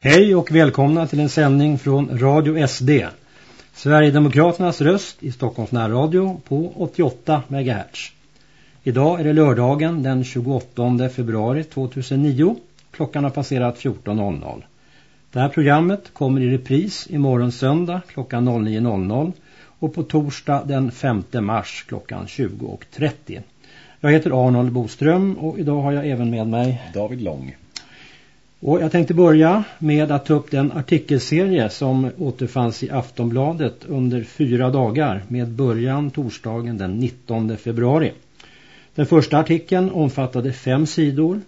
Hej och välkomna till en sändning från Radio SD. Sverigedemokraternas röst i Stockholms närradio på 88 MHz. Idag är det lördagen den 28 februari 2009. Klockan har passerat 14.00. Det här programmet kommer i repris imorgon söndag klockan 09.00 och på torsdag den 5 mars klockan 20.30. Jag heter Arnold Boström och idag har jag även med mig David Lång. Och jag tänkte börja med att ta upp den artikelserie som återfanns i Aftonbladet under fyra dagar med början torsdagen den 19 februari. Den första artikeln omfattade fem sidor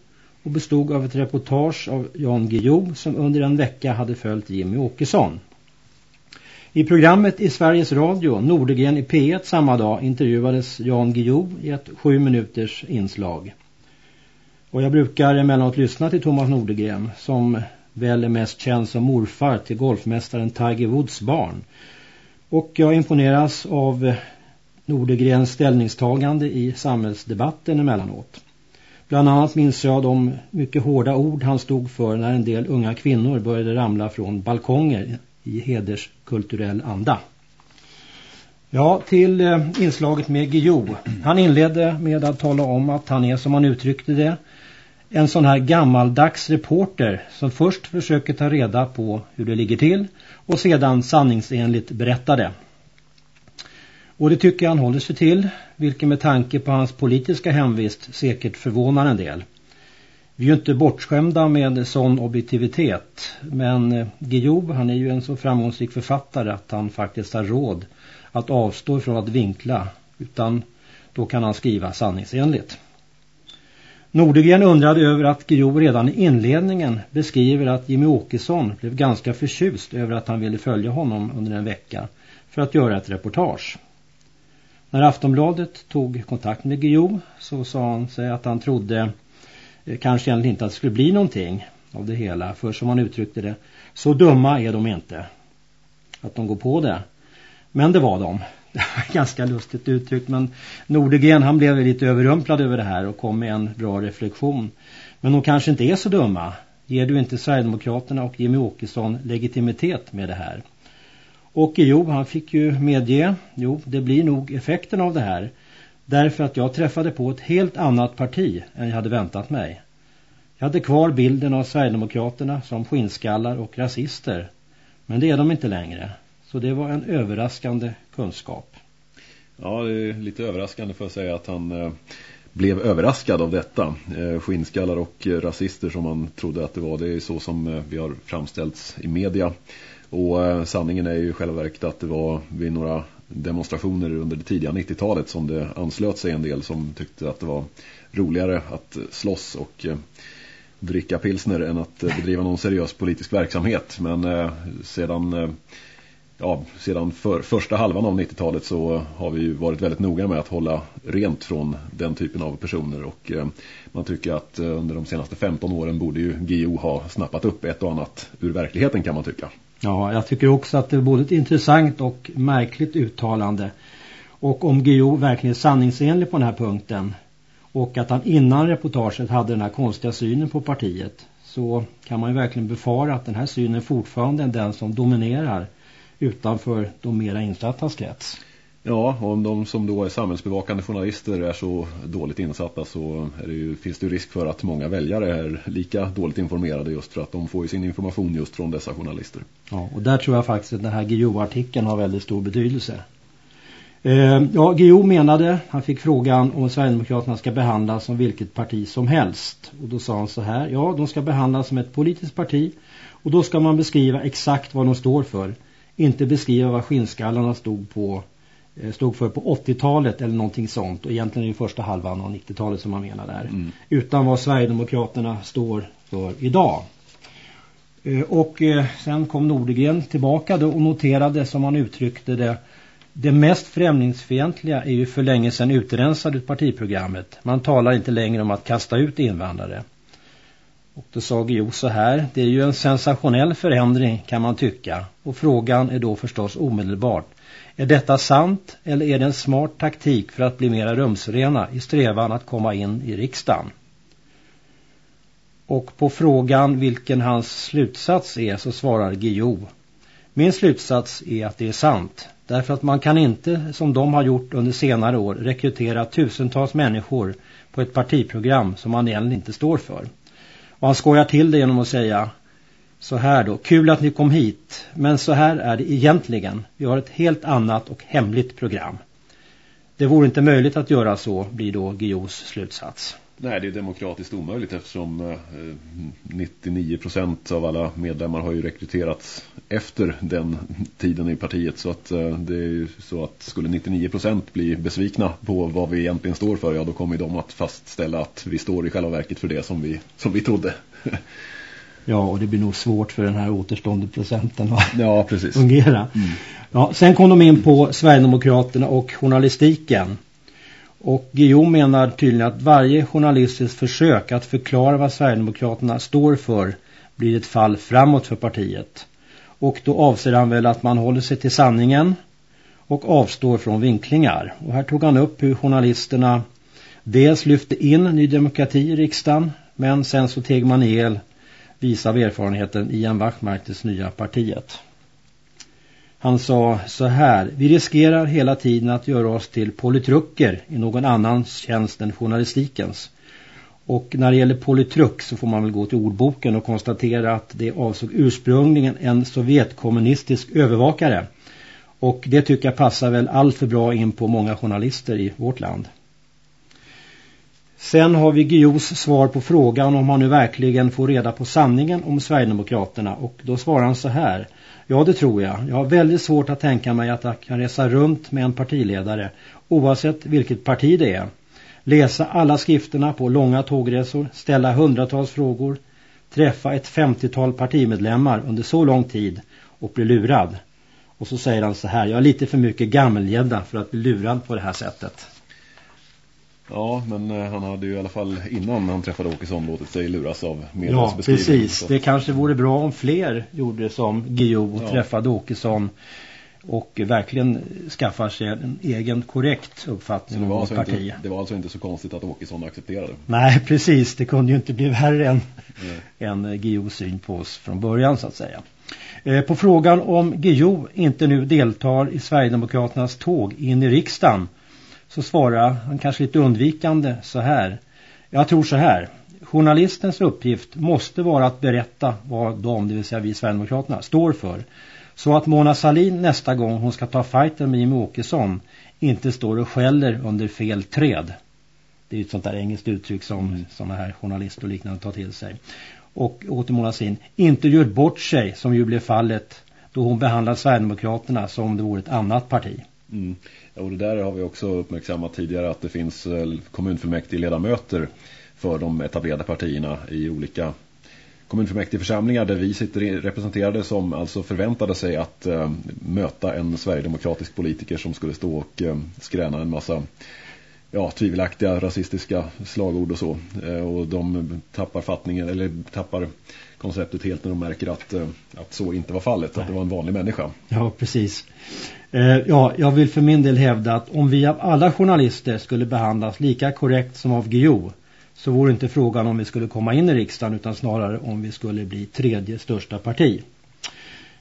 och bestod av ett reportage av Jan Guillou som under en vecka hade följt Jimmy Åkesson. I programmet i Sveriges Radio, Nordegren i P1 samma dag, intervjuades Jan Guillou i ett sju minuters inslag. Och jag brukar emellanåt lyssna till Thomas Nordegren som väl är mest känd som morfar till golfmästaren Tiger Woods barn. Och jag imponeras av Nordegrens ställningstagande i samhällsdebatten emellanåt. Bland annat minns jag de mycket hårda ord han stod för när en del unga kvinnor började ramla från balkonger i hederskulturell anda. Ja, till eh, inslaget med Guillou. Han inledde med att tala om att han är, som han uttryckte det, en sån här gammaldags reporter som först försöker ta reda på hur det ligger till och sedan sanningsenligt berättar det. Och det tycker jag han håller sig till, vilket med tanke på hans politiska hemvist säkert förvånar en del. Vi är ju inte bortskämda med sån objektivitet, men eh, Guillou han är ju en så framgångsrik författare att han faktiskt har råd att avstå från att vinkla, utan då kan han skriva sanningsenligt. Nordegren undrade över att Guillou redan i inledningen beskriver att Jimmy Åkesson blev ganska förtjust över att han ville följa honom under en vecka för att göra ett reportage. När Aftonbladet tog kontakt med Guillou så sa han sig att han trodde eh, kanske egentligen inte att det skulle bli någonting av det hela. För som han uttryckte det, så dumma är de inte att de går på det. Men det var de. Ganska lustigt uttryckt men Nordegren han blev lite överrumplad över det här och kom med en bra reflektion. Men de kanske inte är så dumma. Ger du inte Sverigedemokraterna och Jimmy Åkesson legitimitet med det här? Och jo, han fick ju medge, jo det blir nog effekten av det här. Därför att jag träffade på ett helt annat parti än jag hade väntat mig. Jag hade kvar bilden av Sverigedemokraterna som skinnskallar och rasister. Men det är de inte längre. Så det var en överraskande kunskap. Ja, det är lite överraskande för att säga att han eh, blev överraskad av detta. Eh, skinnskallar och rasister som man trodde att det var. Det är så som eh, vi har framställts i media. Och sanningen är ju själva verket att det var vid några demonstrationer under det tidiga 90-talet som det anslöt sig en del som tyckte att det var roligare att slåss och dricka pilsner än att bedriva någon seriös politisk verksamhet. Men sedan ja, sedan för, första halvan av 90-talet så har vi ju varit väldigt noga med att hålla rent från den typen av personer och eh, man tycker att eh, under de senaste 15 åren borde ju GO ha snappat upp ett och annat ur verkligheten kan man tycka. Ja, jag tycker också att det är både ett intressant och märkligt uttalande. Och om GO verkligen är sanningsenlig på den här punkten och att han innan reportaget hade den här konstiga synen på partiet så kan man ju verkligen befara att den här synen fortfarande är den som dominerar utanför de mera insattas krets. Ja, om de som då är samhällsbevakande journalister är så dåligt insatta så det ju, finns det ju risk för att många väljare är lika dåligt informerade just för att de får sin information just från dessa journalister. Ja, och där tror jag faktiskt att den här Guillou-artikeln har väldigt stor betydelse. Eh, ja, Guillou menade, han fick frågan om Sverigedemokraterna ska behandlas som vilket parti som helst. Och då sa han så här, ja de ska behandlas som ett politiskt parti och då ska man beskriva exakt vad de står för inte beskriva vad skinnskallarna stod på eh, stod för på 80-talet eller någonting sånt och egentligen är det första halvan av 90-talet som man menar där mm. utan vad Sverigedemokraterna står för idag eh, och eh, sen kom Nordegren tillbaka då och noterade som han uttryckte det det mest främlingsfientliga är ju för länge sedan utrensade ut partiprogrammet. Man talar inte längre om att kasta ut invandrare. Och då sa Guillou så här, det är ju en sensationell förändring kan man tycka. Och frågan är då förstås omedelbart. Är detta sant eller är det en smart taktik för att bli mera rumsrena i strävan att komma in i riksdagen? Och på frågan vilken hans slutsats är så svarar Guillou. Min slutsats är att det är sant. Därför att man kan inte, som de har gjort under senare år, rekrytera tusentals människor på ett partiprogram som man egentligen inte står för. Och han skojar till det genom att säga så här då, kul att ni kom hit, men så här är det egentligen. Vi har ett helt annat och hemligt program. Det vore inte möjligt att göra så, blir då Guillous slutsats. Nej, det är demokratiskt omöjligt eftersom 99% eh, av alla medlemmar har ju rekryterats efter den tiden i partiet. Så att eh, det är ju så att skulle 99% bli besvikna på vad vi egentligen står för, ja då kommer de att fastställa att vi står i själva verket för det som vi, som vi trodde. Ja, och det blir nog svårt för den här återstående procenten att ja, fungera. Mm. Ja, sen kom de in på Sverigedemokraterna och journalistiken. Och Guillaume menar tydligen att varje journalistiskt försök att förklara vad Sverigedemokraterna står för blir ett fall framåt för partiet. Och då avser han väl att man håller sig till sanningen och avstår från vinklingar. Och här tog han upp hur journalisterna dels lyfte in Ny Demokrati i riksdagen men sen så teg man ihjäl visa av erfarenheten Ian Wachtmarkers nya partiet. Han sa så här, vi riskerar hela tiden att göra oss till politrucker i någon annans tjänst än journalistikens. Och när det gäller politruck så får man väl gå till ordboken och konstatera att det avsåg ursprungligen en sovjetkommunistisk övervakare. Och det tycker jag passar väl allt för bra in på många journalister i vårt land. Sen har vi Guillous svar på frågan om han nu verkligen får reda på sanningen om Sverigedemokraterna och då svarar han så här. Ja det tror jag. Jag har väldigt svårt att tänka mig att jag kan resa runt med en partiledare oavsett vilket parti det är. Läsa alla skrifterna på långa tågresor, ställa hundratals frågor, träffa ett femtiotal partimedlemmar under så lång tid och bli lurad. Och så säger han så här, jag är lite för mycket gammelgädda för att bli lurad på det här sättet. Ja, men eh, han hade ju i alla fall innan han träffade Åkesson låtit sig luras av medias Ja, precis. Det kanske vore bra om fler gjorde som Gio ja. träffade Åkesson och verkligen skaffar sig en egen korrekt uppfattning om alltså parti. Inte, det var alltså inte så konstigt att Åkesson accepterade. Nej, precis. Det kunde ju inte bli värre än, än Gios syn på oss från början så att säga. Eh, på frågan om Gio inte nu deltar i Sverigedemokraternas tåg in i riksdagen så svarar han kanske lite undvikande så här. Jag tror så här. Journalistens uppgift måste vara att berätta vad de, det vill säga vi Sverigedemokraterna, står för. Så att Mona Salin nästa gång hon ska ta fighten med Jimmy Åkesson inte står och skäller under fel träd. Det är ett sånt där engelskt uttryck som mm. sådana här journalister och liknande tar till sig. Och åter Mona Salin, inte gör bort sig som ju blev fallet då hon behandlar Sverigedemokraterna som om det vore ett annat parti. Mm. Och det där har vi också uppmärksammat tidigare att det finns eh, kommunfullmäktige ledamöter för de etablerade partierna i olika kommunfullmäktigeförsamlingar där vi sitter representerade som alltså förväntade sig att eh, möta en sverigedemokratisk politiker som skulle stå och eh, skräna en massa ja, tvivelaktiga rasistiska slagord och så. Eh, och de tappar fattningen eller tappar konceptet helt när de märker att, att så inte var fallet, Nej. att det var en vanlig människa. Ja, precis. Eh, ja, jag vill för min del hävda att om vi av alla journalister skulle behandlas lika korrekt som av GIO så vore inte frågan om vi skulle komma in i riksdagen utan snarare om vi skulle bli tredje största parti.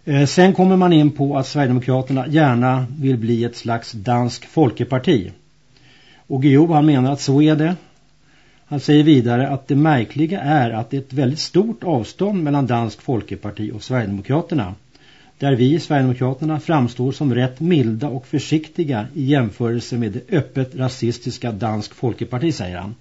Eh, sen kommer man in på att Sverigedemokraterna gärna vill bli ett slags dansk folkeparti. Och Geo han menar att så är det. Han säger vidare att det märkliga är att det är ett väldigt stort avstånd mellan dansk folkeparti och Sverigedemokraterna där vi i Sverigedemokraterna framstår som rätt milda och försiktiga i jämförelse med det öppet rasistiska Dansk Folkeparti, säger han.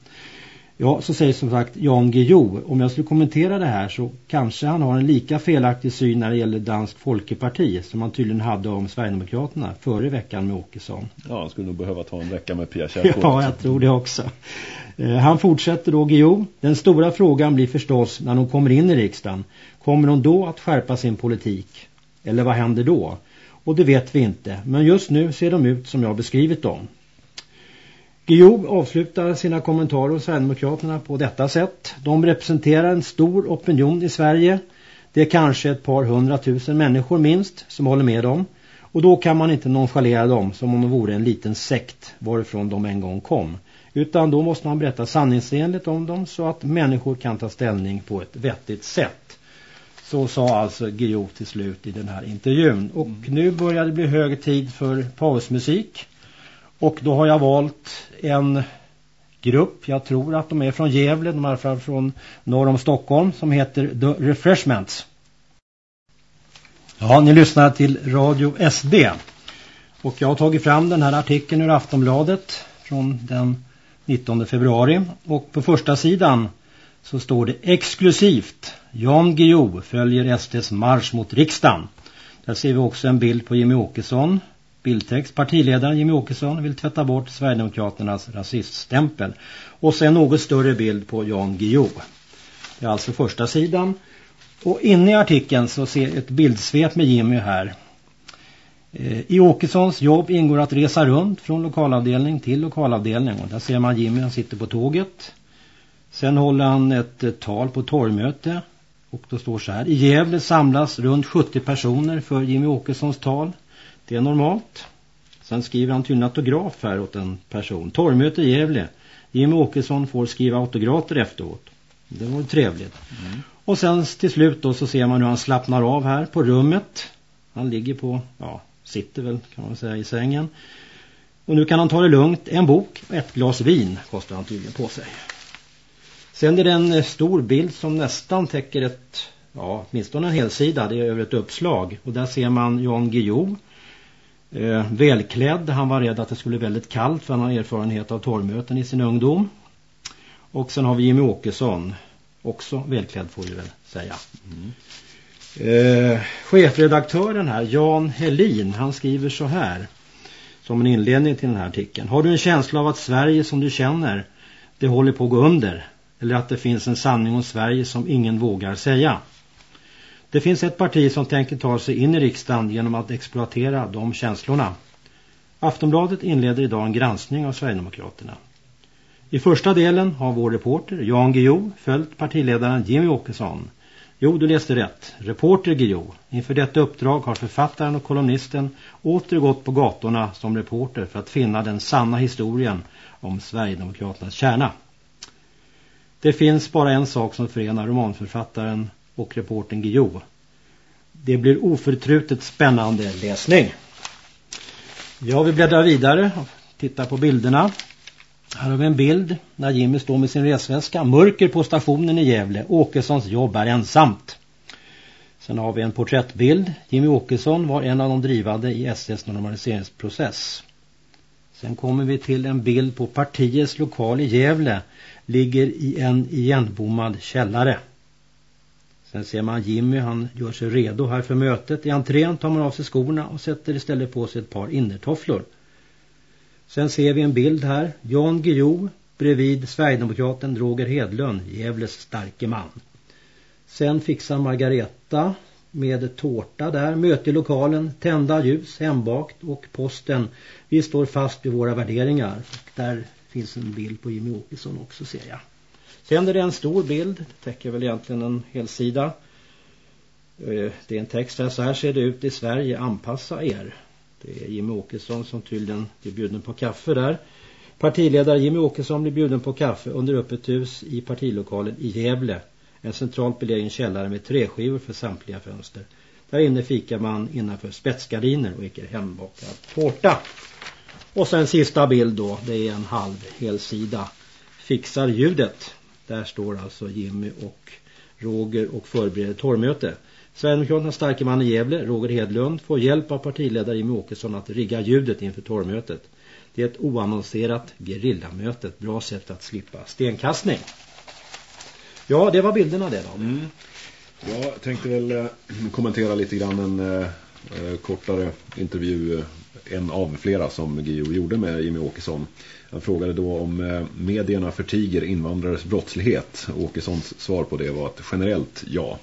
Ja, så säger som sagt Jan Guillou. Om jag skulle kommentera det här så kanske han har en lika felaktig syn när det gäller Dansk Folkeparti som han tydligen hade om Sverigedemokraterna före veckan med Åkesson. Ja, han skulle nog behöva ta en vecka med Pia Kjellkort. Ja, jag tror det också. Eh, han fortsätter då Guillou. Den stora frågan blir förstås när hon kommer in i riksdagen. Kommer hon då att skärpa sin politik? Eller vad händer då? Och det vet vi inte. Men just nu ser de ut som jag beskrivit dem. Guillou avslutar sina kommentarer hos Sverigedemokraterna på detta sätt. De representerar en stor opinion i Sverige. Det är kanske ett par hundratusen människor minst som håller med dem. Och då kan man inte nonchalera dem som om de vore en liten sekt varifrån de en gång kom. Utan då måste man berätta sanningsenligt om dem så att människor kan ta ställning på ett vettigt sätt. Så sa alltså Guillou till slut i den här intervjun. Och mm. nu börjar det bli hög tid för pausmusik. Och då har jag valt en grupp, jag tror att de är från Gävle, de är från, från norr om Stockholm, som heter The Refreshments. Ja, ni lyssnar till Radio SD. Och jag har tagit fram den här artikeln ur Aftonbladet från den 19 februari. Och på första sidan så står det exklusivt Jan Guillou följer SDs marsch mot riksdagen. Där ser vi också en bild på Jimmy Åkesson. Bildtext. Partiledaren Jimmy Åkesson vill tvätta bort Sverigedemokraternas rasiststämpel. Och sen något större bild på Jan Guillou. Det är alltså första sidan. Och inne i artikeln så ser ett bildsvep med Jimmy här. Eh, I Åkessons jobb ingår att resa runt från lokalavdelning till lokalavdelning. Och där ser man Jimmy, han sitter på tåget. Sen håller han ett eh, tal på torgmöte. Och då står så här. I Gävle samlas runt 70 personer för Jimmy Åkessons tal. Det är normalt. Sen skriver han till en autograf här åt en person. Torgmöte i Gävle. Jimmy Åkesson får skriva autografer efteråt. Det var trevligt. Mm. Och sen till slut då så ser man hur han slappnar av här på rummet. Han ligger på, ja, sitter väl kan man säga i sängen. Och nu kan han ta det lugnt. En bok och ett glas vin kostar han tydligen på sig. Sen är det en stor bild som nästan täcker ett, ja åtminstone en hel sida. Det är över ett uppslag. Och där ser man Jan Guillou. Eh, välklädd. Han var rädd att det skulle bli väldigt kallt för han har erfarenhet av torrmöten i sin ungdom. Och sen har vi Jimmy Åkesson. Också välklädd får vi väl säga. Mm. Eh, chefredaktören här, Jan Helin, han skriver så här. Som en inledning till den här artikeln. Har du en känsla av att Sverige som du känner, det håller på att gå under? Eller att det finns en sanning om Sverige som ingen vågar säga? Det finns ett parti som tänker ta sig in i riksdagen genom att exploatera de känslorna. Aftonbladet inleder idag en granskning av Sverigedemokraterna. I första delen har vår reporter Jan Guillou följt partiledaren Jimmy Åkesson. Jo, du läste rätt. Reporter Guillou. Inför detta uppdrag har författaren och kolumnisten åter gått på gatorna som reporter för att finna den sanna historien om Sverigedemokraternas kärna. Det finns bara en sak som förenar romanförfattaren och reporten Guillou. Det blir oförtrutet spännande läsning. Ja, vi bläddrar vidare och tittar på bilderna. Här har vi en bild när Jimmy står med sin resväska. Mörker på stationen i Gävle. Åkessons jobb är ensamt. Sen har vi en porträttbild. Jimmy Åkesson var en av de drivande i SS normaliseringsprocess. Sen kommer vi till en bild på partiets lokal i Gävle. Ligger i en igenbommad källare. Sen ser man Jimmy, han gör sig redo här för mötet. I entrén tar man av sig skorna och sätter istället på sig ett par innertofflor. Sen ser vi en bild här. Jan Guillou bredvid Sverigedemokraten Roger Hedlund, Gävles starke man. Sen fixar Margareta med tårta där, möte i lokalen, tända ljus, hembakt och posten. Vi står fast vid våra värderingar. Och där finns en bild på Jimmy Åkesson också ser jag. Sen är det en stor bild, det täcker väl egentligen en hel sida. Eh, det är en text här, så här ser det ut i Sverige, anpassa er. Det är Jimmy Åkesson som tydligen blir bjuden på kaffe där. Partiledare Jimmy Åkesson blir bjuden på kaffe under öppet hus i partilokalen i Gävle. En centralt belägen källare med träskivor för samtliga fönster. Där inne fikar man innanför spetsgardiner och äter hembakad tårta. Och sen sista bild då, det är en halv helsida. Fixar ljudet. Där står alltså Jimmy och Roger och förbereder torrmöte. Sverigedemokraternas starke man i Gävle, Roger Hedlund, får hjälp av partiledare Jimmy Åkesson att rigga ljudet inför torrmötet. Det är ett oannonserat gerillamöte, ett bra sätt att slippa stenkastning. Ja, det var bilderna det då. Mm. Jag tänkte väl eh, kommentera lite grann en eh, kortare intervju, eh, en av flera som Gio gjorde med Jimmy Åkesson. Han frågade då om eh, medierna förtiger invandrares brottslighet. Åkessons svar på det var att generellt ja.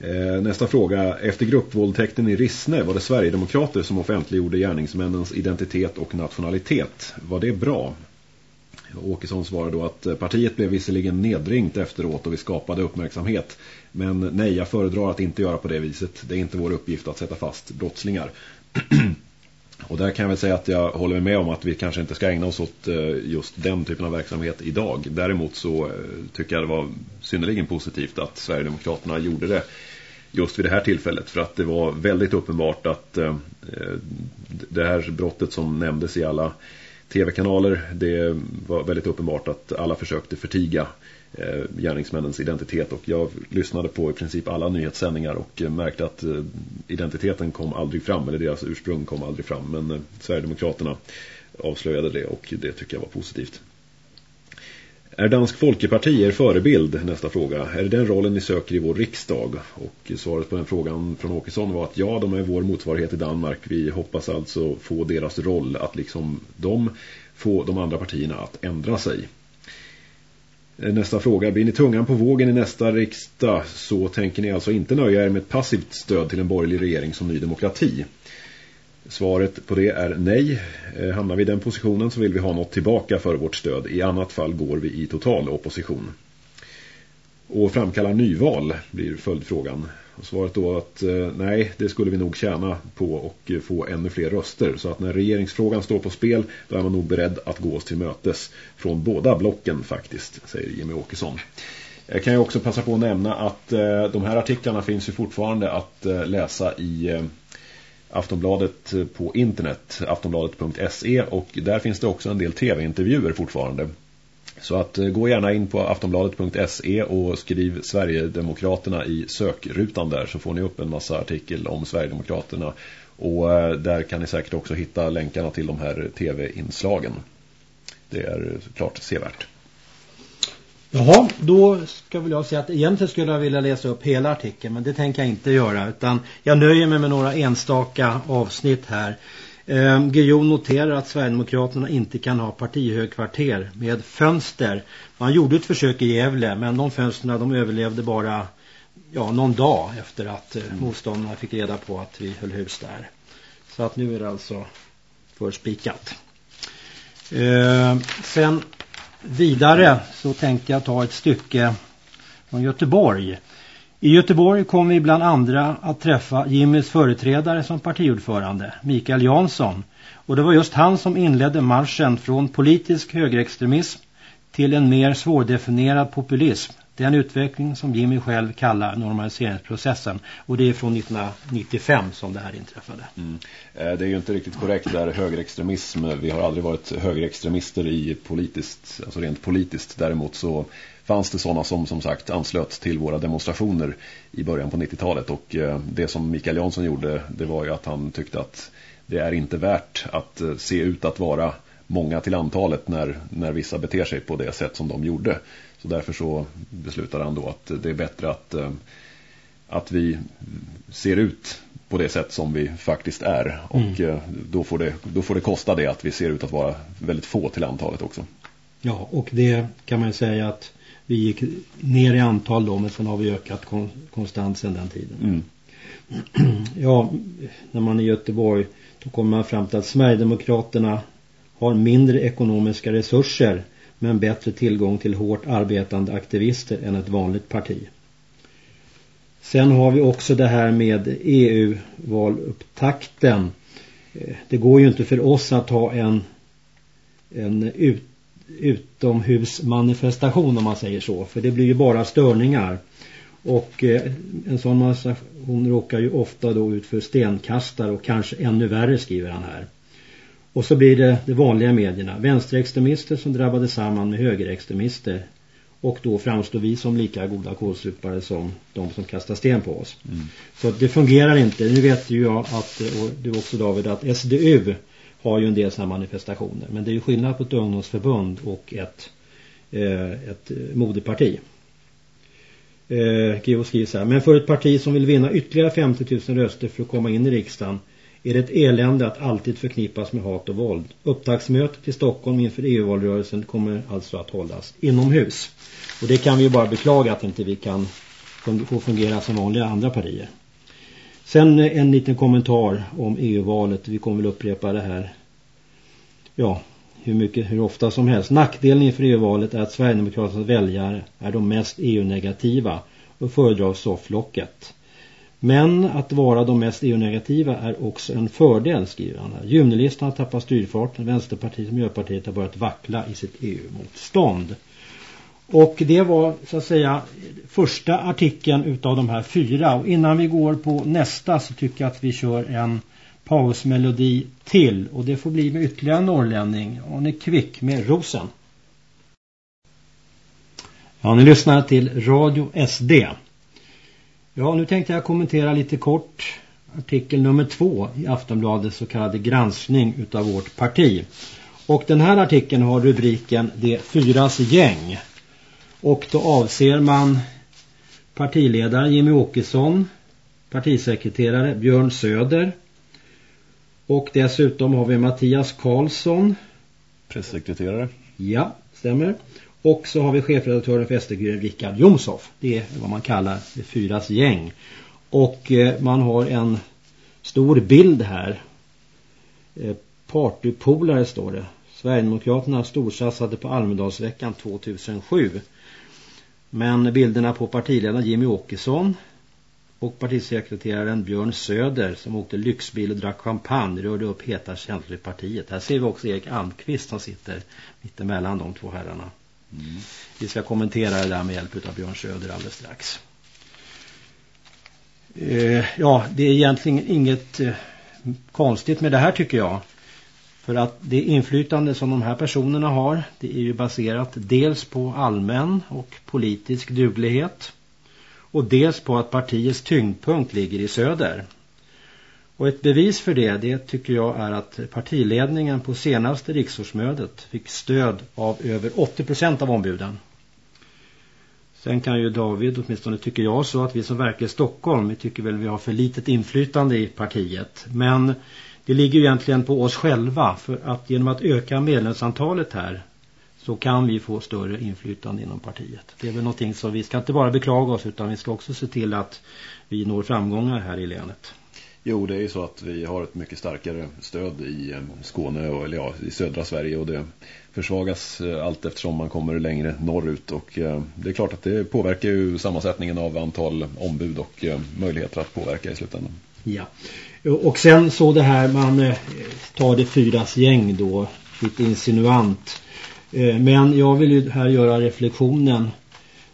Eh, nästa fråga. Efter gruppvåldtäkten i Rissne var det Sverigedemokrater som offentliggjorde gärningsmännens identitet och nationalitet. Var det bra? Åkesson svarade då att eh, partiet blev visserligen nedringt efteråt och vi skapade uppmärksamhet. Men nej, jag föredrar att inte göra på det viset. Det är inte vår uppgift att sätta fast brottslingar. Och där kan jag väl säga att jag håller med om att vi kanske inte ska ägna oss åt eh, just den typen av verksamhet idag. Däremot så eh, tycker jag det var synnerligen positivt att Sverigedemokraterna gjorde det just vid det här tillfället. För att det var väldigt uppenbart att eh, det här brottet som nämndes i alla tv-kanaler, det var väldigt uppenbart att alla försökte förtiga Eh, gärningsmännens identitet och jag lyssnade på i princip alla nyhetssändningar och eh, märkte att eh, identiteten kom aldrig fram eller deras ursprung kom aldrig fram men Sverigedemokraterna avslöjade det och det tycker jag var positivt. Är Dansk Folkeparti er förebild? Nästa fråga. Är det den rollen ni söker i vår riksdag? Och svaret på den frågan från Åkesson var att ja, de är vår motsvarighet i Danmark. Vi hoppas alltså få deras roll att liksom de få de andra partierna att ändra sig. Eh, nästa fråga. Blir ni tungan på vågen i nästa riksdag så tänker ni alltså inte nöja er med ett passivt stöd till en borgerlig regering som Ny Demokrati? Svaret på det är nej. Eh, hamnar vi i den positionen så vill vi ha något tillbaka för vårt stöd. I annat fall går vi i total opposition. Och framkalla nyval blir följdfrågan. Och svaret då att eh, nej, det skulle vi nog tjäna på och eh, få ännu fler röster. Så att när regeringsfrågan står på spel då är man nog beredd att gå oss till mötes från båda blocken faktiskt, säger Jimmy Åkesson. Jag kan ju också passa på att nämna att eh, de här artiklarna finns ju fortfarande att läsa i Aftonbladet på internet, aftonbladet.se och där finns det också en del tv-intervjuer fortfarande. Så att eh, gå gärna in på aftonbladet.se och skriv Sverigedemokraterna i sökrutan där så får ni upp en massa artikel om Sverigedemokraterna och eh, där kan ni säkert också hitta länkarna till de här tv-inslagen. Det är eh, klart sevärt. Jaha, då ska väl jag säga att egentligen skulle jag vilja läsa upp hela artikeln men det tänker jag inte göra utan jag nöjer mig med några enstaka avsnitt här. Eh, Guillou noterar att Sverigedemokraterna inte kan ha partihögkvarter med fönster. Man gjorde ett försök i Gävle men de fönsterna de överlevde bara ja, någon dag efter att eh, motståndarna fick reda på att vi höll hus där. Så att nu är det alltså förspikat. Eh, sen vidare så tänkte jag ta ett stycke från Göteborg. I Göteborg kom vi bland andra att träffa Jimmys företrädare som partiordförande, Mikael Jansson. Och det var just han som inledde marschen från politisk högerextremism till en mer svårdefinierad populism. Den utveckling som Jimmy själv kallar normaliseringsprocessen. Och det är från 1995 som det här inträffade. Mm. Eh, det är ju inte riktigt korrekt där högerextremism. Eh, vi har aldrig varit högerextremister i politiskt, alltså rent politiskt. Däremot så fanns det sådana som som sagt anslöt till våra demonstrationer i början på 90-talet. Och eh, det som Mikael Jansson gjorde det var ju att han tyckte att det är inte värt att eh, se ut att vara många till antalet när, när vissa beter sig på det sätt som de gjorde. Så därför så beslutar han då att det är bättre att, eh, att vi ser ut på det sätt som vi faktiskt är. Och mm. då, får det, då får det kosta det att vi ser ut att vara väldigt få till antalet också. Ja, och det kan man säga att vi gick ner i antal då men sen har vi ökat kon konstant sedan den tiden. Mm. Ja, när man är i Göteborg då kommer man fram till att Sverigedemokraterna har mindre ekonomiska resurser men bättre tillgång till hårt arbetande aktivister än ett vanligt parti. Sen har vi också det här med EU-valupptakten. Eh, det går ju inte för oss att ha en, en ut, utomhusmanifestation om man säger så. För det blir ju bara störningar. Och eh, en sån manifestation råkar ju ofta då ut för stenkastare och kanske ännu värre skriver han här. Och så blir det de vanliga medierna. Vänsterextremister som drabbade samman med högerextremister. Och då framstår vi som lika goda kålsupare som de som kastar sten på oss. Mm. Så det fungerar inte. Nu vet ju jag att, och du också David, att SDU har ju en del sådana manifestationer. Men det är ju skillnad på ett ungdomsförbund och ett, eh, ett eh, moderparti. Eh, Geo skriver så här. Men för ett parti som vill vinna ytterligare 50 000 röster för att komma in i riksdagen är det ett elände att alltid förknippas med hat och våld. Upptaktsmötet i Stockholm inför EU-valrörelsen kommer alltså att hållas inomhus. Och det kan vi ju bara beklaga att inte vi kan få fungera som vanliga andra partier. Sen en liten kommentar om EU-valet. Vi kommer väl upprepa det här. Ja, hur mycket, hur ofta som helst. Nackdelen inför EU-valet är att Sverigedemokraternas väljare är de mest EU-negativa och föredrar sofflocket. Men att vara de mest EU-negativa är också en fördel, skriver han här. Junilistan har tappat styrfarten. Vänsterpartiet och Miljöpartiet har börjat vackla i sitt EU-motstånd. Och det var så att säga första artikeln utav de här fyra. Och innan vi går på nästa så tycker jag att vi kör en pausmelodi till. Och det får bli med ytterligare en norrlänning. Arne Kvick med Rosen. Ja, ni lyssnar till Radio SD. Ja, nu tänkte jag kommentera lite kort artikel nummer två i Aftonbladets så kallade granskning utav vårt parti. Och den här artikeln har rubriken Det fyras gäng. Och då avser man partiledare Jimmy Åkesson, partisekreterare Björn Söder och dessutom har vi Mattias Karlsson. Pressekreterare. Ja, stämmer. Och så har vi chefredaktören för SD Rickard Jomshoff. Det är vad man kallar det fyras gäng. Och eh, man har en stor bild här. Eh, partypolare står det. Sverigedemokraterna storsatsade på Almedalsveckan 2007. Men bilderna på partiledaren Jimmy Åkesson och partisekreteraren Björn Söder som åkte lyxbil och drack champagne rörde upp heta känslor i partiet. Här ser vi också Erik Almqvist som sitter mittemellan de två herrarna. Mm. Vi ska kommentera det där med hjälp av Björn Söder alldeles strax. Eh, ja, det är egentligen inget eh, konstigt med det här tycker jag. För att det inflytande som de här personerna har, det är ju baserat dels på allmän och politisk duglighet och dels på att partiets tyngdpunkt ligger i söder. Och ett bevis för det, det tycker jag är att partiledningen på senaste riksårsmötet fick stöd av över 80% av ombuden. Sen kan ju David, åtminstone tycker jag så, att vi som verkar i Stockholm, vi tycker väl vi har för litet inflytande i partiet. Men det ligger ju egentligen på oss själva, för att genom att öka medlemsantalet här så kan vi få större inflytande inom partiet. Det är väl någonting som vi ska inte bara beklaga oss utan vi ska också se till att vi når framgångar här i länet. Jo, det är ju så att vi har ett mycket starkare stöd i eh, Skåne och eller ja, i södra Sverige och det försvagas eh, allt eftersom man kommer längre norrut och eh, det är klart att det påverkar ju sammansättningen av antal ombud och möjligheter att påverka i slutändan. Ja, och sen så det här man eh, tar det fyras gäng då, lite insinuant. Eh, men jag vill ju här göra reflektionen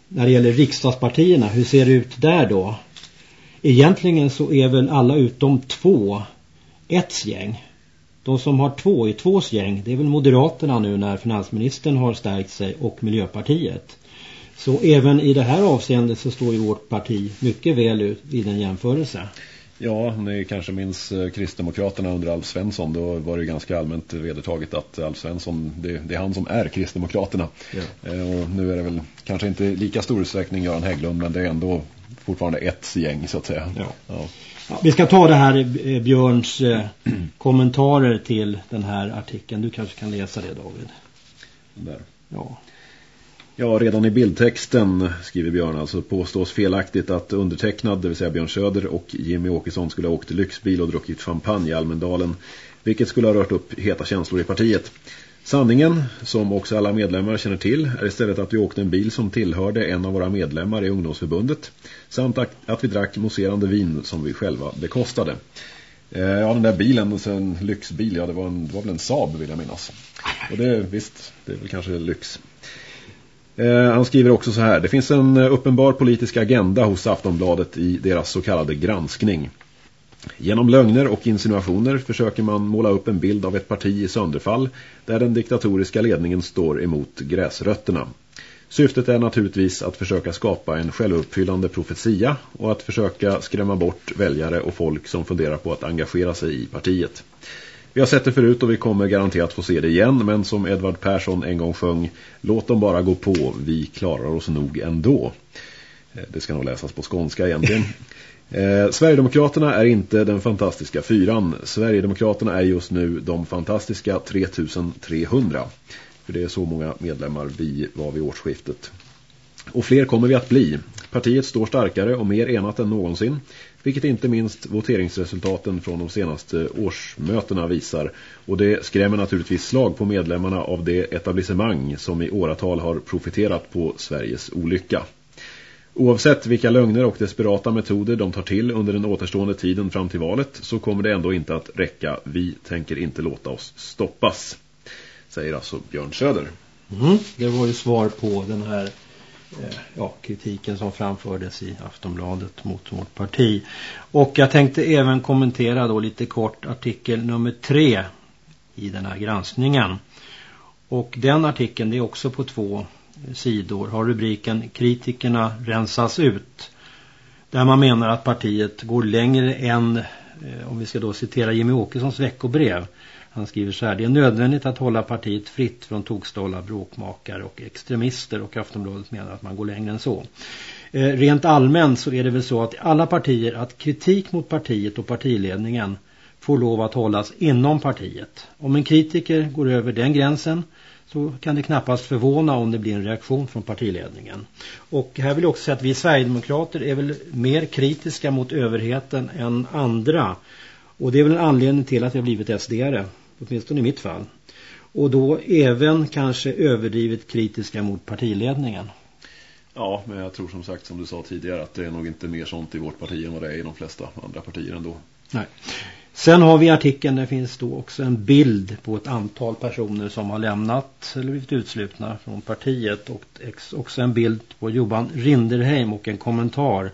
när det gäller riksdagspartierna. Hur ser det ut där då? Egentligen så är väl alla utom två ett gäng. De som har två i tvås gäng, det är väl Moderaterna nu när finansministern har stärkt sig och Miljöpartiet. Så även i det här avseendet så står ju vårt parti mycket väl ut i den jämförelse. Ja, ni kanske minns eh, Kristdemokraterna under Alf Svensson. Då var det ganska allmänt vedertaget att Alf Svensson, det, det är han som är Kristdemokraterna. Ja. Eh, och nu är det väl kanske inte lika stor utsträckning Göran Hägglund, men det är ändå fortfarande ett gäng så att säga. Ja. Ja. Vi ska ta det här eh, Björns kommentarer till den här artikeln. Du kanske kan läsa det David. Där. Ja. Ja, redan i bildtexten, skriver Björn, alltså påstås felaktigt att undertecknad, det vill säga Björn Söder och Jimmy Åkesson skulle ha åkt lyxbil och druckit champagne i Almendalen, vilket skulle ha rört upp heta känslor i partiet. Sanningen, som också alla medlemmar känner till, är istället att vi åkte en bil som tillhörde en av våra medlemmar i ungdomsförbundet samt att vi drack mousserande vin som vi själva bekostade. Eh, ja, den där bilen, en lyxbil, ja det var, en, det var väl en Saab vill jag minnas. Och det, visst, det är väl kanske lyx. Eh, han skriver också så här, det finns en eh, uppenbar politisk agenda hos Aftonbladet i deras så kallade granskning. Genom lögner och insinuationer försöker man måla upp en bild av ett parti i sönderfall där den diktatoriska ledningen står emot gräsrötterna. Syftet är naturligtvis att försöka skapa en självuppfyllande profetia och att försöka skrämma bort väljare och folk som funderar på att engagera sig i partiet. Vi har sett det förut och vi kommer garanterat få se det igen men som Edvard Persson en gång sjöng Låt dem bara gå på, vi klarar oss nog ändå. Eh, det ska nog läsas på skånska egentligen. Eh, Sverigedemokraterna är inte den fantastiska fyran. Sverigedemokraterna är just nu de fantastiska 3300. För det är så många medlemmar vi var vid årsskiftet. Och fler kommer vi att bli. Partiet står starkare och mer enat än någonsin. Vilket inte minst voteringsresultaten från de senaste årsmötena visar. Och det skrämmer naturligtvis slag på medlemmarna av det etablissemang som i åratal har profiterat på Sveriges olycka. Oavsett vilka lögner och desperata metoder de tar till under den återstående tiden fram till valet så kommer det ändå inte att räcka. Vi tänker inte låta oss stoppas, säger alltså Björn Söder. Mm, det var ju svar på den här Eh, ja, kritiken som framfördes i Aftonbladet mot vårt parti. Och jag tänkte även kommentera då lite kort artikel nummer tre i den här granskningen. Och den artikeln, det är också på två sidor, har rubriken Kritikerna rensas ut. Där man menar att partiet går längre än, eh, om vi ska då citera Jimmy Åkessons veckobrev. Han skriver så här, det är nödvändigt att hålla partiet fritt från tokstollar, bråkmakare och extremister och Aftonbladet menar att man går längre än så. Eh, rent allmänt så är det väl så att alla partier att kritik mot partiet och partiledningen får lov att hållas inom partiet. Om en kritiker går över den gränsen så kan det knappast förvåna om det blir en reaktion från partiledningen. Och här vill jag också säga att vi Sverigedemokrater är väl mer kritiska mot överheten än andra. Och det är väl en anledning till att vi har blivit SDare, åtminstone i mitt fall. Och då även kanske överdrivet kritiska mot partiledningen. Ja, men jag tror som sagt som du sa tidigare att det är nog inte mer sånt i vårt parti än vad det är i de flesta andra partier ändå. Nej. Sen har vi artikeln, det finns då också en bild på ett antal personer som har lämnat eller blivit utslutna från partiet och också en bild på Johan Rinderheim och en kommentar.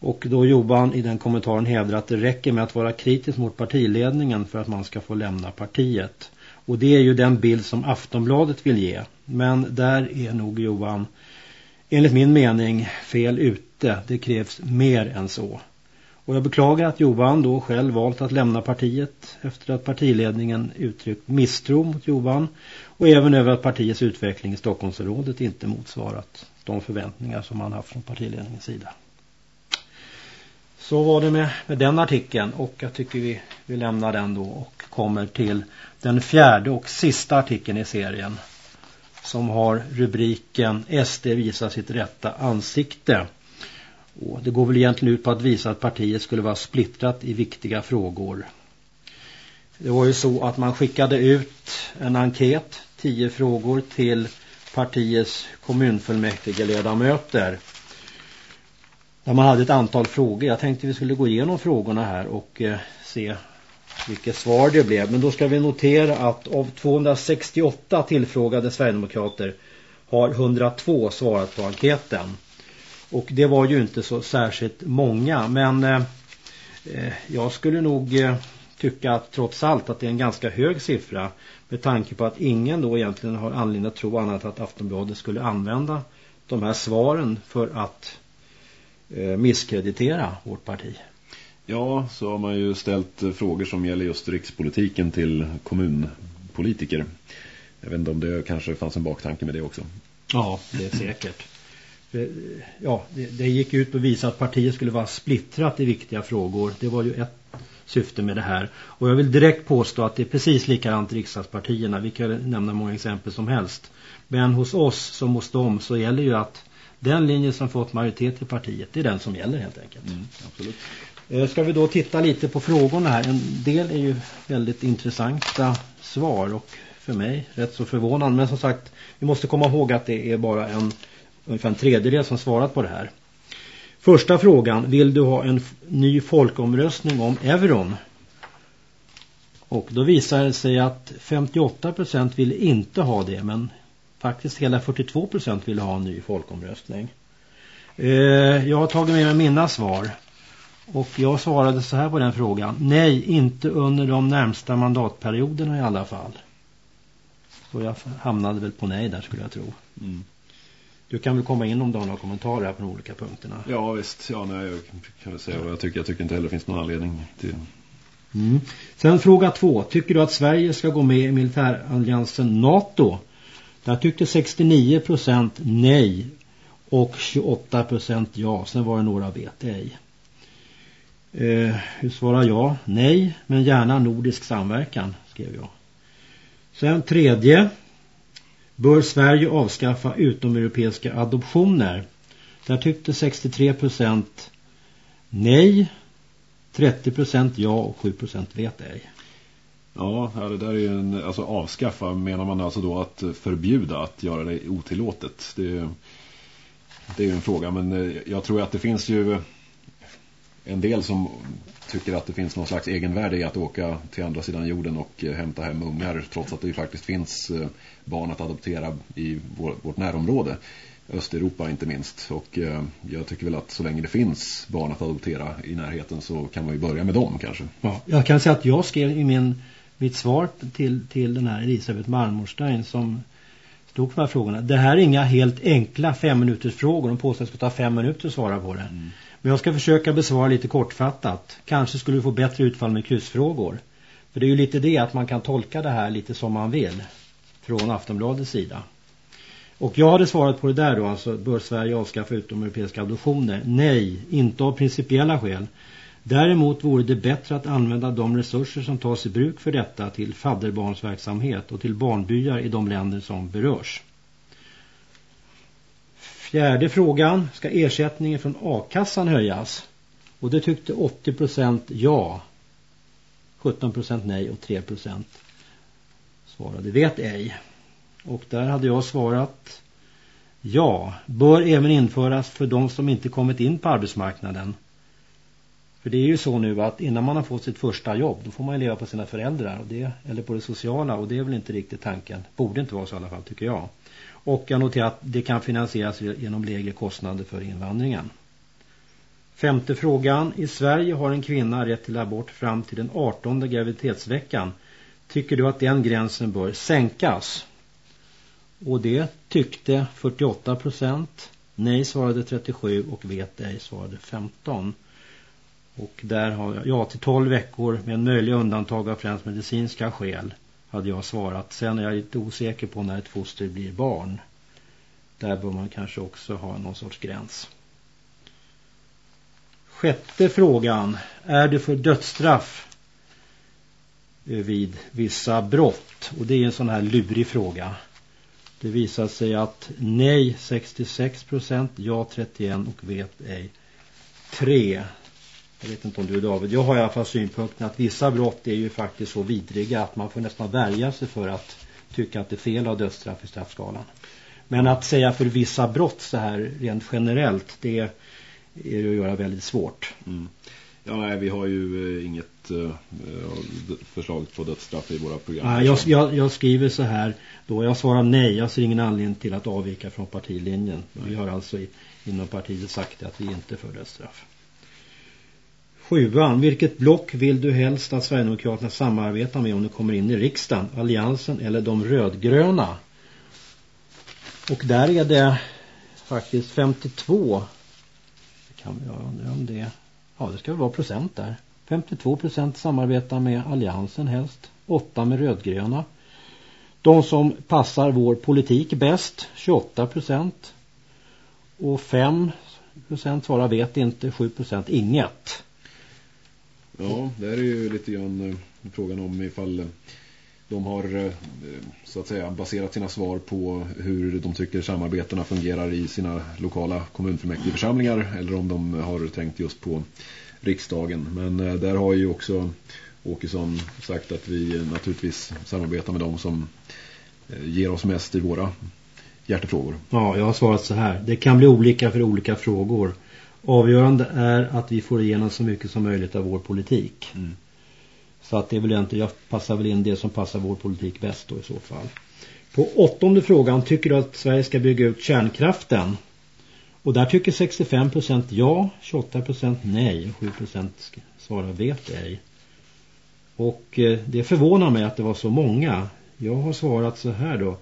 Och då Johan i den kommentaren hävdar att det räcker med att vara kritisk mot partiledningen för att man ska få lämna partiet. Och det är ju den bild som Aftonbladet vill ge. Men där är nog Johan enligt min mening fel ute. Det krävs mer än så. Och jag beklagar att Johan då själv valt att lämna partiet efter att partiledningen uttryckt misstro mot Johan och även över att partiets utveckling i Stockholmsrådet inte motsvarat de förväntningar som man haft från partiledningens sida. Så var det med, med den artikeln och jag tycker vi, vi lämnar den då och kommer till den fjärde och sista artikeln i serien som har rubriken SD visar sitt rätta ansikte. Och det går väl egentligen ut på att visa att partiet skulle vara splittrat i viktiga frågor. Det var ju så att man skickade ut en enkät, tio frågor till partiets kommunfullmäktigeledamöter. Där man hade ett antal frågor. Jag tänkte vi skulle gå igenom frågorna här och eh, se vilket svar det blev. Men då ska vi notera att av 268 tillfrågade Sverigedemokrater har 102 svarat på enkäten. Och det var ju inte så särskilt många. Men eh, eh, jag skulle nog eh, tycka att trots allt att det är en ganska hög siffra. Med tanke på att ingen då egentligen har anledning att tro annat att Aftonbladet skulle använda de här svaren för att misskreditera vårt parti. Ja, så har man ju ställt eh, frågor som gäller just rikspolitiken till kommunpolitiker. Jag vet inte om det kanske fanns en baktanke med det också. Ja, det är säkert ja, det, det gick ut på att visa att partiet skulle vara splittrat i viktiga frågor. Det var ju ett syfte med det här. Och jag vill direkt påstå att det är precis likadant riksdagspartierna. Vi kan nämna många exempel som helst. Men hos oss som hos dem så gäller ju att den linje som fått majoritet i partiet, det är den som gäller helt enkelt. Mm, absolut. Eh, ska vi då titta lite på frågorna här. En del är ju väldigt intressanta svar och för mig rätt så förvånande. Men som sagt, vi måste komma ihåg att det är bara en ungefär en tredjedel som svarat på det här. Första frågan, vill du ha en ny folkomröstning om euron? Och då visar det sig att 58% vill inte ha det men faktiskt hela 42% vill ha en ny folkomröstning. Eh, jag har tagit med mig mina svar och jag svarade så här på den frågan. Nej, inte under de närmsta mandatperioderna i alla fall. Så jag hamnade väl på nej där skulle jag tro. Mm. Du kan väl komma in om du har några kommentarer på de olika punkterna. Ja visst, ja, nej, jag kan väl säga vad jag tycker. Jag tycker inte heller finns någon anledning till... Mm. Sen fråga två. Tycker du att Sverige ska gå med i militäralliansen NATO? Där tyckte 69% nej och 28% ja. Sen var det några vet ej. Eh, hur svarar jag? Nej, men gärna nordisk samverkan, skrev jag. Sen tredje. Bör Sverige avskaffa utomeuropeiska adoptioner? Där tyckte 63% nej, 30% ja och 7% vet ej. Ja, det där är ju en, alltså avskaffa menar man alltså då att förbjuda att göra det otillåtet. Det, det är ju en fråga. Men eh, jag tror att det finns ju en del som tycker att det finns någon slags egenvärde i att åka till andra sidan jorden och eh, hämta hem ungar trots att det faktiskt finns eh, barn att adoptera i vårt närområde. Östeuropa inte minst. Och jag tycker väl att så länge det finns barn att adoptera i närheten så kan man ju börja med dem kanske. Ja, jag kan säga att jag skrev i min, mitt svar till, till den här Elisabeth Marmorstein som stod för de här frågorna. Det här är inga helt enkla fem minuters frågor. De påstår att det ska ta fem minuter att svara på det. Mm. Men jag ska försöka besvara lite kortfattat. Kanske skulle du få bättre utfall med kryssfrågor. För det är ju lite det att man kan tolka det här lite som man vill. Från Aftonbladets sida. Och jag hade svarat på det där då, alltså bör Sverige avskaffa utomeuropeiska adoptioner? Nej, inte av principiella skäl. Däremot vore det bättre att använda de resurser som tas i bruk för detta till fadderbarnsverksamhet och till barnbyar i de länder som berörs. Fjärde frågan, ska ersättningen från A-kassan höjas? Och det tyckte 80% ja, 17% nej och 3% svarade vet ej. Och där hade jag svarat ja, bör även införas för de som inte kommit in på arbetsmarknaden. För det är ju så nu att innan man har fått sitt första jobb då får man leva på sina föräldrar och det, eller på det sociala och det är väl inte riktigt tanken. Borde inte vara så i alla fall tycker jag. Och jag noterar att det kan finansieras genom lägre kostnader för invandringen. Femte frågan. I Sverige har en kvinna rätt till abort fram till den 18 graviditetsveckan. Tycker du att den gränsen bör sänkas? Och det tyckte 48 procent. Nej svarade 37 och vet ej svarade 15. Och där har jag, ja till 12 veckor med en möjlig undantag av främst medicinska skäl hade jag svarat. Sen är jag lite osäker på när ett foster blir barn. Där bör man kanske också ha någon sorts gräns. Sjätte frågan. Är du för dödsstraff eh, vid vissa brott? Och det är en sån här lurig fråga. Det visar sig att nej 66%, ja 31% och vet ej 3. Jag vet inte om du David. Jag har i alla fall synpunkten att vissa brott är ju faktiskt så vidriga att man får nästan värja sig för att tycka att det är fel av dödsstraff i straffskalan. Men att säga för vissa brott så här rent generellt, det är det att göra väldigt svårt. Mm. Ja, nej, vi har ju eh, inget eh, förslag på dödsstraff i våra program. Nej, jag, jag, jag, skriver så här då. Jag svarar nej. Jag ser ingen anledning till att avvika från partilinjen. Nej. Vi har alltså inom partiet sagt att vi inte för dödsstraff. Sjuan. Vilket block vill du helst att Sverigedemokraterna samarbetar med om du kommer in i riksdagen? Alliansen eller de rödgröna? Och där är det faktiskt 52. Det kan vi undra om det Ja, det ska väl vara procent där. 52 procent samarbetar med alliansen helst. 8 med rödgröna. De som passar vår politik bäst, 28 procent. Och 5 procent svarar vet inte, 7 procent inget. Ja, det är ju lite grann eh, frågan om ifall eh, de har eh, så att säga baserat sina svar på hur de tycker samarbetena fungerar i sina lokala kommunfullmäktigeförsamlingar eller om de har tänkt just på riksdagen. Men där har ju också Åkesson sagt att vi naturligtvis samarbetar med dem som ger oss mest i våra hjärtefrågor. Ja, jag har svarat så här. Det kan bli olika för olika frågor. Avgörande är att vi får igenom så mycket som möjligt av vår politik. Mm. Så att det är väl inte, jag passar väl in det som passar vår politik bäst då i så fall. På åttonde frågan, tycker du att Sverige ska bygga ut kärnkraften? Och där tycker 65% ja, 28% nej och 7% svarar vet ej. Och eh, det förvånar mig att det var så många. Jag har svarat så här då.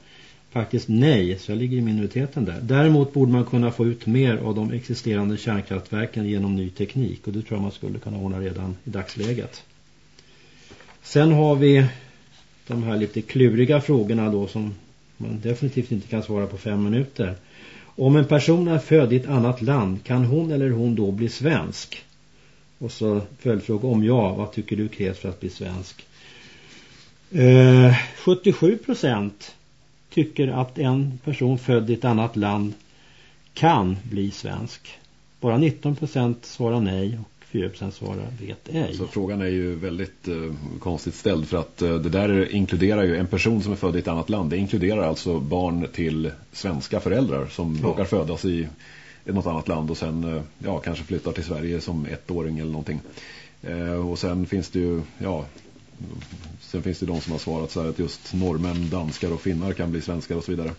Faktiskt nej, så jag ligger i minoriteten där. Däremot borde man kunna få ut mer av de existerande kärnkraftverken genom ny teknik. Och det tror jag man skulle kunna ordna redan i dagsläget. Sen har vi de här lite kluriga frågorna då som man definitivt inte kan svara på fem minuter. Om en person är född i ett annat land kan hon eller hon då bli svensk? Och så följdfråga om ja, vad tycker du krävs för att bli svensk? Eh, 77 procent tycker att en person född i ett annat land kan bli svensk. Bara 19 procent svarar nej och 4% svarar vet ej. Så frågan är ju väldigt eh, konstigt ställd för att eh, det där inkluderar ju en person som är född i ett annat land. Det inkluderar alltså barn till svenska föräldrar som ja. råkar födas i något annat land och sen ja, kanske flyttar till Sverige som ettåring eller någonting. Och sen finns det ju, ja, sen finns det de som har svarat så här att just norrmän, danskar och finnar kan bli svenskar och så vidare.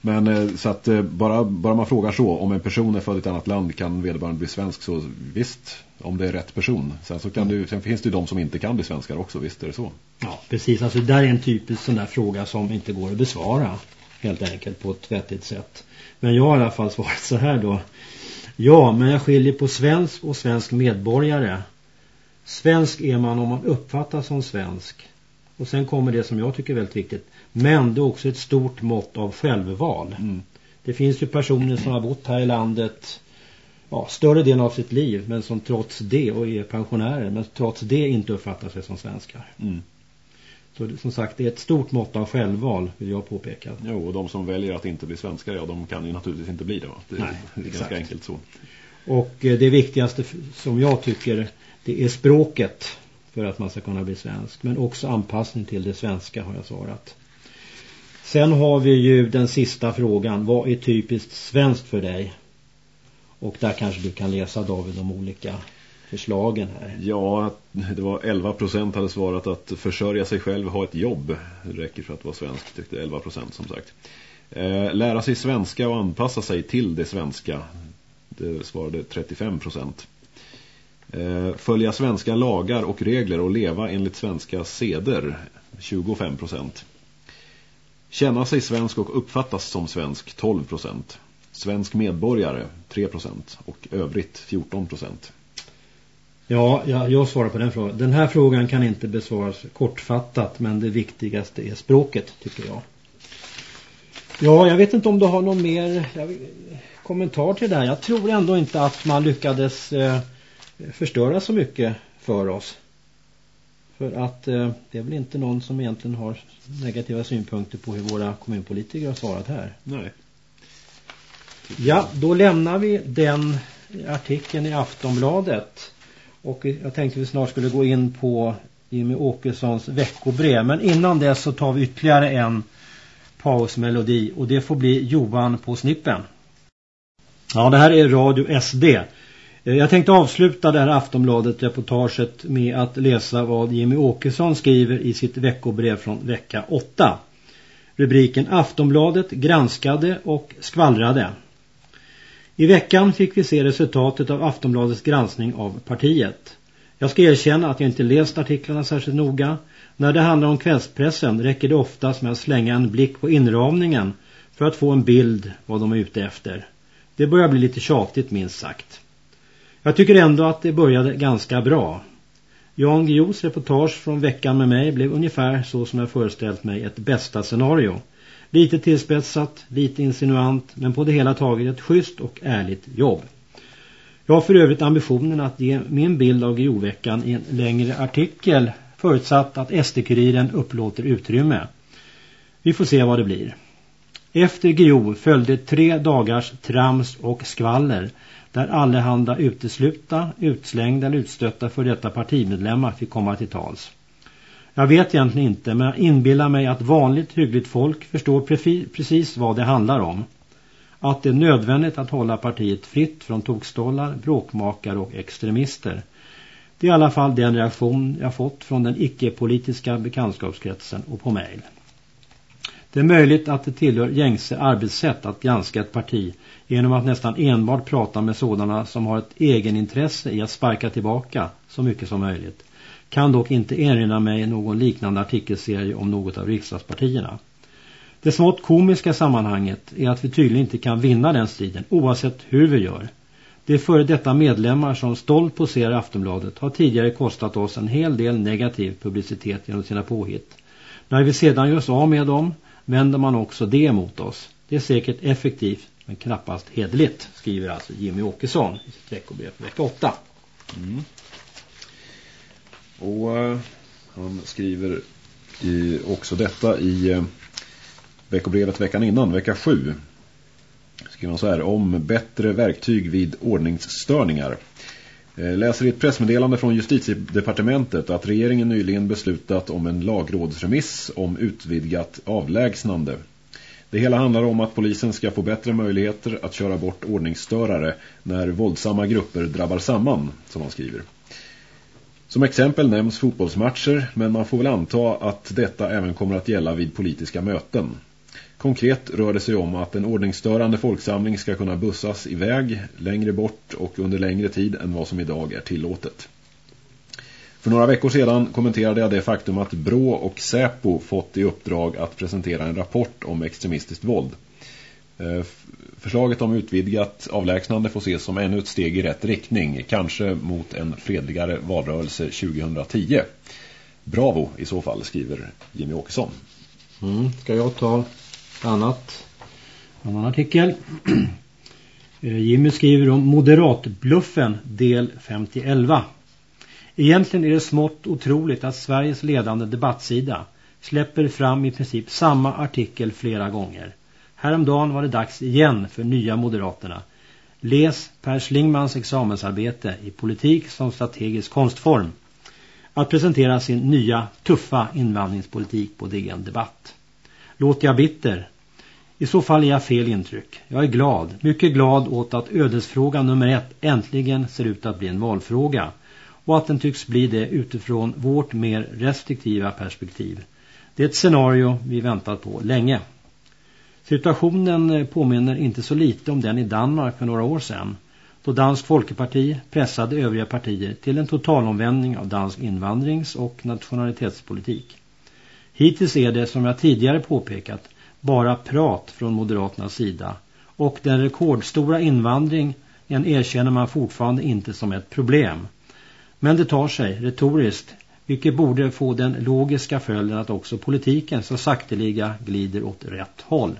Men eh, så att eh, bara, bara man frågar så, om en person är född i ett annat land kan vederbörande bli svensk så visst, om det är rätt person. Sen, så kan du, sen finns det ju de som inte kan bli svenskar också, visst är det så? Ja, precis. Alltså där är en typisk sån där fråga som inte går att besvara helt enkelt på ett vettigt sätt. Men jag har i alla fall svarat så här då. Ja, men jag skiljer på svensk och svensk medborgare. Svensk är man om man uppfattas som svensk. Och sen kommer det som jag tycker är väldigt viktigt. Men det är också ett stort mått av självval. Mm. Det finns ju personer som har bott här i landet ja, större delen av sitt liv men som trots det och är pensionärer men trots det inte uppfattar sig som svenskar. Mm. Så som sagt, det är ett stort mått av självval vill jag påpeka. Jo, och de som väljer att inte bli svenskar, ja, de kan ju naturligtvis inte bli det. Va? Det, Nej, det är exakt. ganska enkelt så. Och eh, det viktigaste som jag tycker, det är språket för att man ska kunna bli svensk. Men också anpassning till det svenska har jag svarat. Sen har vi ju den sista frågan. Vad är typiskt svenskt för dig? Och där kanske du kan läsa David de olika förslagen här. Ja, det var 11 procent hade svarat att försörja sig själv och ha ett jobb. Det räcker för att vara svensk, tyckte 11 procent som sagt. Eh, lära sig svenska och anpassa sig till det svenska. Det svarade 35 procent. Eh, följa svenska lagar och regler och leva enligt svenska seder 25 procent. Känna sig svensk och uppfattas som svensk 12 procent. Svensk medborgare 3 procent och övrigt 14 procent. Ja, jag, jag svarar på den frågan. Den här frågan kan inte besvaras kortfattat men det viktigaste är språket tycker jag. Ja, jag vet inte om du har någon mer kommentar till det här. Jag tror ändå inte att man lyckades eh, förstöra så mycket för oss. För att eh, det är väl inte någon som egentligen har negativa synpunkter på hur våra kommunpolitiker har svarat här. Nej. Ja, då lämnar vi den artikeln i Aftonbladet. Och jag tänkte att vi snart skulle gå in på Jimmy Åkessons veckobrev. Men innan dess så tar vi ytterligare en pausmelodi. Och det får bli Johan på snippen. Ja, det här är Radio SD. Eh, jag tänkte avsluta det här Aftonbladet-reportaget med att läsa vad Jimmy Åkesson skriver i sitt veckobrev från vecka 8. Rubriken Aftonbladet granskade och skvallrade. I veckan fick vi se resultatet av Aftonbladets granskning av partiet. Jag ska erkänna att jag inte läst artiklarna särskilt noga. När det handlar om kvällspressen räcker det oftast med att slänga en blick på inramningen för att få en bild vad de är ute efter. Det börjar bli lite tjatigt minst sagt. Jag tycker ändå att det började ganska bra. Jan Guillous reportage från veckan med mig blev ungefär så som jag föreställt mig ett bästa scenario. Lite tillspetsat, lite insinuant, men på det hela taget ett schysst och ärligt jobb. Jag har för övrigt ambitionen att ge min bild av Guillou-veckan i en längre artikel förutsatt att SD-kuriren upplåter utrymme. Vi får se vad det blir. Efter Guillou följde tre dagars trams och skvaller där allehanda uteslutna, utslängda eller utstötta för detta partimedlemmar fick komma till tals. Jag vet egentligen inte men jag inbillar mig att vanligt hyggligt folk förstår precis vad det handlar om. Att det är nödvändigt att hålla partiet fritt från tokstollar, bråkmakare och extremister. Det är i alla fall den reaktion jag fått från den icke-politiska bekantskapskretsen och på mejl. Det är möjligt att det tillhör gängse arbetssätt att granska ett parti genom att nästan enbart prata med sådana som har ett egenintresse i att sparka tillbaka så mycket som möjligt. Kan dock inte erinra mig någon liknande artikelserie om något av riksdagspartierna. Det smått komiska sammanhanget är att vi tydligen inte kan vinna den striden oavsett hur vi gör. De före detta medlemmar som stolt poserar Aftonbladet har tidigare kostat oss en hel del negativ publicitet genom sina påhitt. När vi sedan gör oss av med dem vänder man också det mot oss. Det är säkert effektivt men knappast hedligt, skriver alltså Jimmy Åkesson i sitt veckobrev för vecka 8. Mm. Och uh, han skriver i, också detta i uh, veckobrevet veckan innan, vecka 7. Skriver han så här, om bättre verktyg vid ordningsstörningar. Eh, läser i ett pressmeddelande från justitiedepartementet att regeringen nyligen beslutat om en lagrådsremiss om utvidgat avlägsnande. Det hela handlar om att polisen ska få bättre möjligheter att köra bort ordningsstörare när våldsamma grupper drabbar samman, som man skriver. Som exempel nämns fotbollsmatcher, men man får väl anta att detta även kommer att gälla vid politiska möten. Konkret rör det sig om att en ordningsstörande folksamling ska kunna bussas iväg längre bort och under längre tid än vad som idag är tillåtet. För några veckor sedan kommenterade jag det faktum att Brå och Säpo fått i uppdrag att presentera en rapport om extremistiskt våld. Eh, förslaget om utvidgat avlägsnande får ses som ännu ett steg i rätt riktning, kanske mot en fredligare valrörelse 2010. Bravo i så fall, skriver Jimmy Åkesson. Mm, ska jag ta annat, annan artikel? Eh, Jimmy skriver om moderatbluffen del 5011. Egentligen är det smått otroligt att Sveriges ledande debattsida släpper fram i princip samma artikel flera gånger. Häromdagen var det dags igen för nya Moderaterna. Läs Per Slingmans examensarbete i politik som strategisk konstform. Att presentera sin nya tuffa invandringspolitik på DN Debatt. Låter jag bitter? I så fall är jag fel intryck. Jag är glad, mycket glad åt att ödesfrågan nummer ett äntligen ser ut att bli en valfråga och att den tycks bli det utifrån vårt mer restriktiva perspektiv. Det är ett scenario vi väntat på länge. Situationen påminner inte så lite om den i Danmark för några år sedan då Dansk Folkeparti pressade övriga partier till en totalomvändning av dansk invandrings- och nationalitetspolitik. Hittills är det, som jag tidigare påpekat, bara prat från Moderaternas sida och den rekordstora invandringen erkänner man fortfarande inte som ett problem. Men det tar sig retoriskt, vilket borde få den logiska följden att också politiken så sakteliga glider åt rätt håll.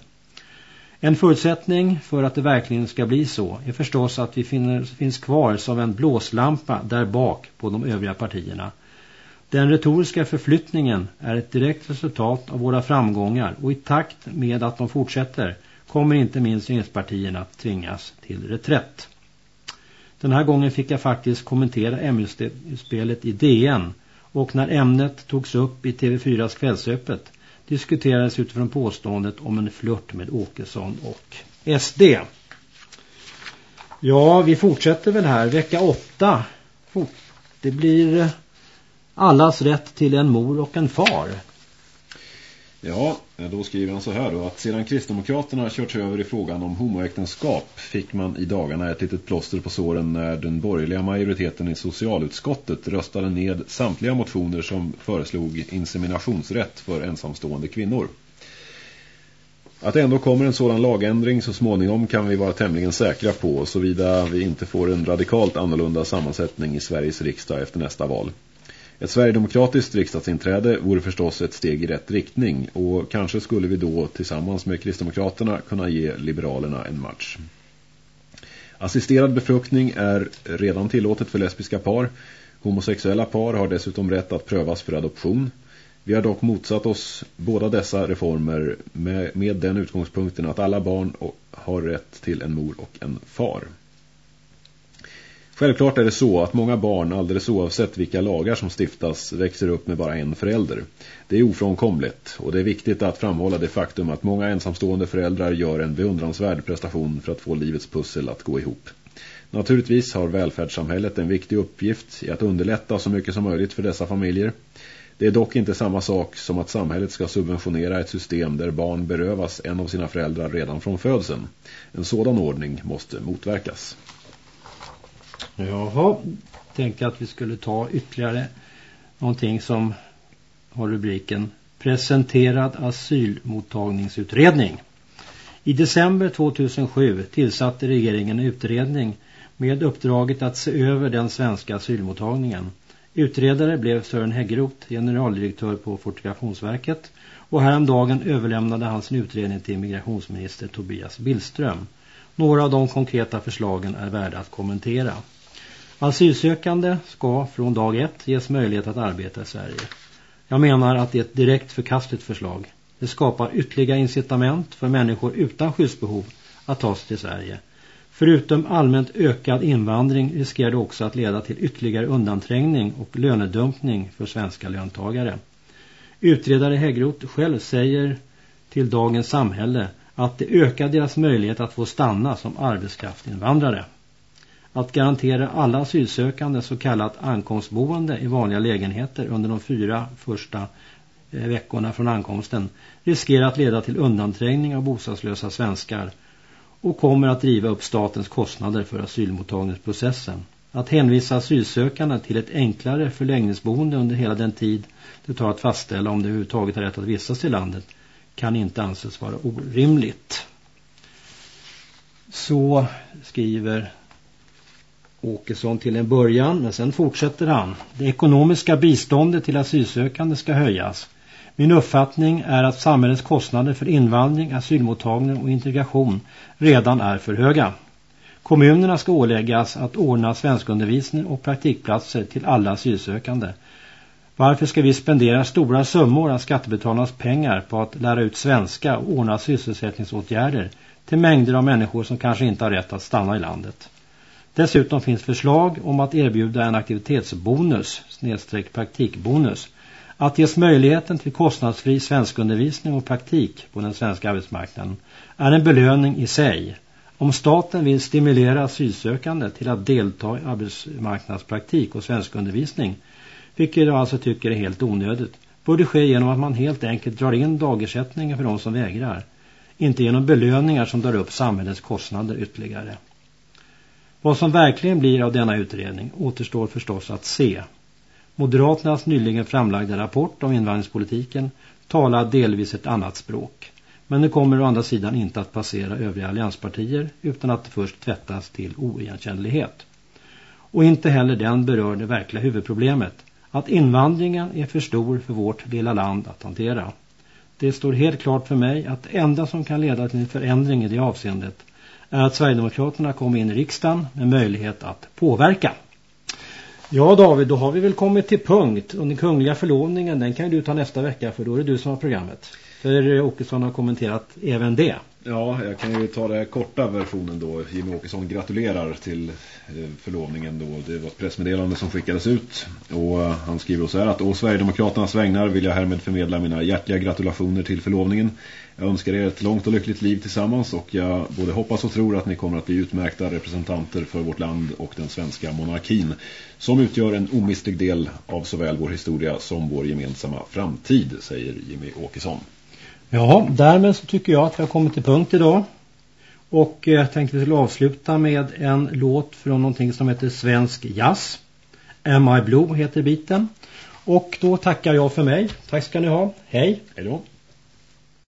En förutsättning för att det verkligen ska bli så är förstås att vi finner, finns kvar som en blåslampa där bak på de övriga partierna. Den retoriska förflyttningen är ett direkt resultat av våra framgångar och i takt med att de fortsätter kommer inte minst regeringspartierna att tvingas till reträtt. Den här gången fick jag faktiskt kommentera MU-spelet i DN och när ämnet togs upp i TV4s kvällsöppet diskuterades utifrån påståendet om en flört med Åkesson och SD. Ja, vi fortsätter väl här. Vecka åtta. Det blir eh, allas rätt till en mor och en far. Ja, då skriver han så här då att sedan Kristdemokraterna körts över i frågan om homoäktenskap fick man i dagarna ett litet plåster på såren när den borgerliga majoriteten i socialutskottet röstade ned samtliga motioner som föreslog inseminationsrätt för ensamstående kvinnor. Att ändå kommer en sådan lagändring så småningom kan vi vara tämligen säkra på såvida vi inte får en radikalt annorlunda sammansättning i Sveriges riksdag efter nästa val. Ett Sverigedemokratiskt riksdagsinträde vore förstås ett steg i rätt riktning och kanske skulle vi då tillsammans med Kristdemokraterna kunna ge Liberalerna en match. Assisterad befruktning är redan tillåtet för lesbiska par. Homosexuella par har dessutom rätt att prövas för adoption. Vi har dock motsatt oss båda dessa reformer med, med den utgångspunkten att alla barn har rätt till en mor och en far. Självklart är det så att många barn, alldeles oavsett vilka lagar som stiftas, växer upp med bara en förälder. Det är ofrånkomligt och det är viktigt att framhålla det faktum att många ensamstående föräldrar gör en beundransvärd prestation för att få livets pussel att gå ihop. Naturligtvis har välfärdssamhället en viktig uppgift i att underlätta så mycket som möjligt för dessa familjer. Det är dock inte samma sak som att samhället ska subventionera ett system där barn berövas en av sina föräldrar redan från födseln. En sådan ordning måste motverkas. Jaha, tänkte att vi skulle ta ytterligare någonting som har rubriken Presenterad asylmottagningsutredning. I december 2007 tillsatte regeringen en utredning med uppdraget att se över den svenska asylmottagningen. Utredare blev Sören Häggroth, generaldirektör på Fortifikationsverket och häromdagen överlämnade han sin utredning till migrationsminister Tobias Billström. Några av de konkreta förslagen är värda att kommentera. Asylsökande ska från dag ett ges möjlighet att arbeta i Sverige. Jag menar att det är ett direkt förkastligt förslag. Det skapar ytterligare incitament för människor utan skyddsbehov att ta sig till Sverige. Förutom allmänt ökad invandring riskerar det också att leda till ytterligare undanträngning och lönedumpning för svenska löntagare. Utredare Häggroth själv säger till Dagens Samhälle att det ökar deras möjlighet att få stanna som arbetskraftinvandrare. Att garantera alla asylsökande så kallat ankomstboende i vanliga lägenheter under de fyra första eh, veckorna från ankomsten riskerar att leda till undanträngning av bostadslösa svenskar och kommer att driva upp statens kostnader för asylmottagningsprocessen. Att hänvisa asylsökande till ett enklare förlängningsboende under hela den tid det tar att fastställa om det överhuvudtaget har rätt att vistas i landet kan inte anses vara orimligt. Så skriver Åkesson till en början, men sen fortsätter han. Det ekonomiska biståndet till asylsökande ska höjas. Min uppfattning är att samhällets kostnader för invandring, asylmottagning och integration redan är för höga. Kommunerna ska åläggas att ordna svenskundervisning och praktikplatser till alla asylsökande. Varför ska vi spendera stora summor av skattebetalarnas pengar på att lära ut svenska och ordna sysselsättningsåtgärder till mängder av människor som kanske inte har rätt att stanna i landet? Dessutom finns förslag om att erbjuda en aktivitetsbonus, snedstreck praktikbonus, att ges möjligheten till kostnadsfri svenskundervisning och praktik på den svenska arbetsmarknaden är en belöning i sig. Om staten vill stimulera asylsökande till att delta i arbetsmarknadspraktik och svenskundervisning, vilket jag alltså tycker är helt onödigt, borde ske genom att man helt enkelt drar in dagersättningen för de som vägrar, inte genom belöningar som drar upp samhällets kostnader ytterligare. Vad som verkligen blir av denna utredning återstår förstås att se. Moderaternas nyligen framlagda rapport om invandringspolitiken talar delvis ett annat språk. Men det kommer å andra sidan inte att passera övriga allianspartier utan att först tvättas till oigenkännlighet. Och inte heller den berör det verkliga huvudproblemet, att invandringen är för stor för vårt lilla land att hantera. Det står helt klart för mig att det enda som kan leda till en förändring i det avseendet är att Sverigedemokraterna kommer in i riksdagen med möjlighet att påverka. Ja David, då har vi väl kommit till punkt. Och den kungliga förlovningen, den kan du ta nästa vecka för då är det du som har programmet. För Åkesson har kommenterat även det. Ja, jag kan ju ta den korta versionen då. Jimmy Åkesson gratulerar till eh, förlovningen då. Det var ett pressmeddelande som skickades ut. Och eh, han skriver så här att Å Sverigedemokraternas vägnar vill jag härmed förmedla mina hjärtliga gratulationer till förlovningen. Jag önskar er ett långt och lyckligt liv tillsammans och jag både hoppas och tror att ni kommer att bli utmärkta representanter för vårt land och den svenska monarkin som utgör en omistlig del av såväl vår historia som vår gemensamma framtid, säger Jimmy Åkesson. Ja, därmed så tycker jag att vi har kommit till punkt idag. Och jag eh, tänkte vi skulle avsluta med en låt från någonting som heter Svensk Jazz. Am I Blue heter biten. Och då tackar jag för mig. Tack ska ni ha. Hej. Hej då.